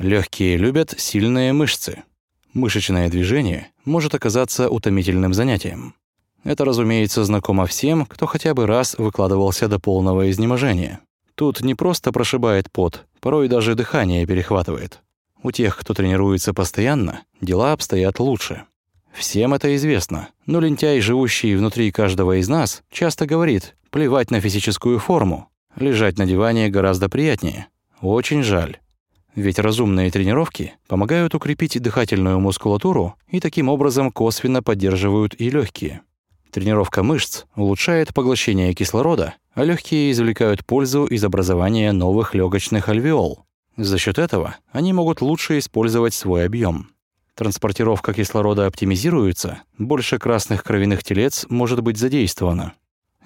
Легкие любят сильные мышцы. Мышечное движение может оказаться утомительным занятием. Это, разумеется, знакомо всем, кто хотя бы раз выкладывался до полного изнеможения. Тут не просто прошибает пот, порой даже дыхание перехватывает. У тех, кто тренируется постоянно, дела обстоят лучше. Всем это известно, но лентяй, живущий внутри каждого из нас, часто говорит «плевать на физическую форму, лежать на диване гораздо приятнее». Очень жаль. Ведь разумные тренировки помогают укрепить дыхательную мускулатуру и таким образом косвенно поддерживают и легкие. Тренировка мышц улучшает поглощение кислорода, а легкие извлекают пользу из образования новых легочных альвеол. За счет этого они могут лучше использовать свой объем. Транспортировка кислорода оптимизируется, больше красных кровяных телец может быть задействовано.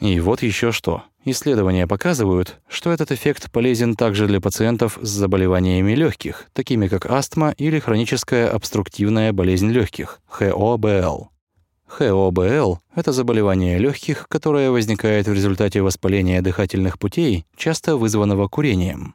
И вот еще что. Исследования показывают, что этот эффект полезен также для пациентов с заболеваниями легких, такими как астма или хроническая обструктивная болезнь легких ХОБЛ. ХОБЛ – это заболевание легких, которое возникает в результате воспаления дыхательных путей, часто вызванного курением.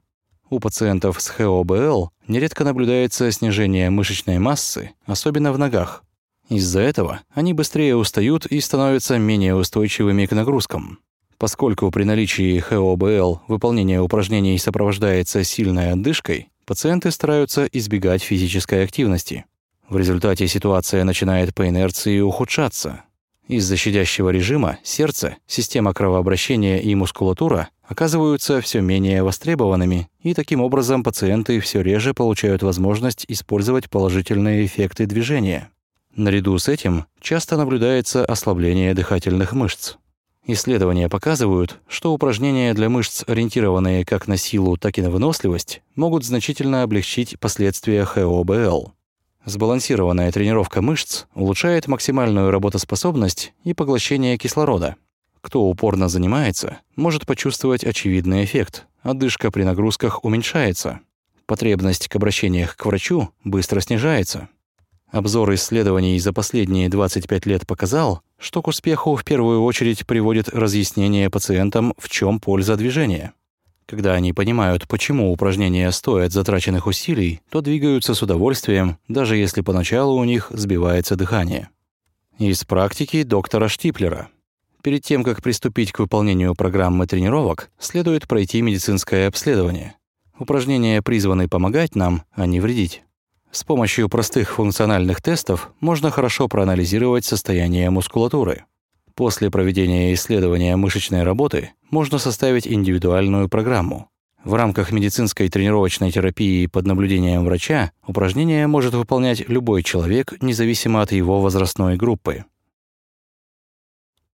У пациентов с ХОБЛ нередко наблюдается снижение мышечной массы, особенно в ногах. Из-за этого они быстрее устают и становятся менее устойчивыми к нагрузкам. Поскольку при наличии ХОБЛ выполнение упражнений сопровождается сильной отдышкой, пациенты стараются избегать физической активности. В результате ситуация начинает по инерции ухудшаться. Из-за щадящего режима сердце, система кровообращения и мускулатура оказываются все менее востребованными, и таким образом пациенты все реже получают возможность использовать положительные эффекты движения. Наряду с этим часто наблюдается ослабление дыхательных мышц. Исследования показывают, что упражнения для мышц, ориентированные как на силу, так и на выносливость, могут значительно облегчить последствия ХОБЛ. Сбалансированная тренировка мышц улучшает максимальную работоспособность и поглощение кислорода. Кто упорно занимается, может почувствовать очевидный эффект. Одышка при нагрузках уменьшается. Потребность к обращениях к врачу быстро снижается. Обзор исследований за последние 25 лет показал, что к успеху в первую очередь приводит разъяснение пациентам, в чем польза движения. Когда они понимают, почему упражнения стоят затраченных усилий, то двигаются с удовольствием, даже если поначалу у них сбивается дыхание. Из практики доктора Штиплера. Перед тем, как приступить к выполнению программы тренировок, следует пройти медицинское обследование. Упражнения призваны помогать нам, а не вредить. С помощью простых функциональных тестов можно хорошо проанализировать состояние мускулатуры. После проведения исследования мышечной работы можно составить индивидуальную программу. В рамках медицинской тренировочной терапии под наблюдением врача упражнения может выполнять любой человек, независимо от его возрастной группы.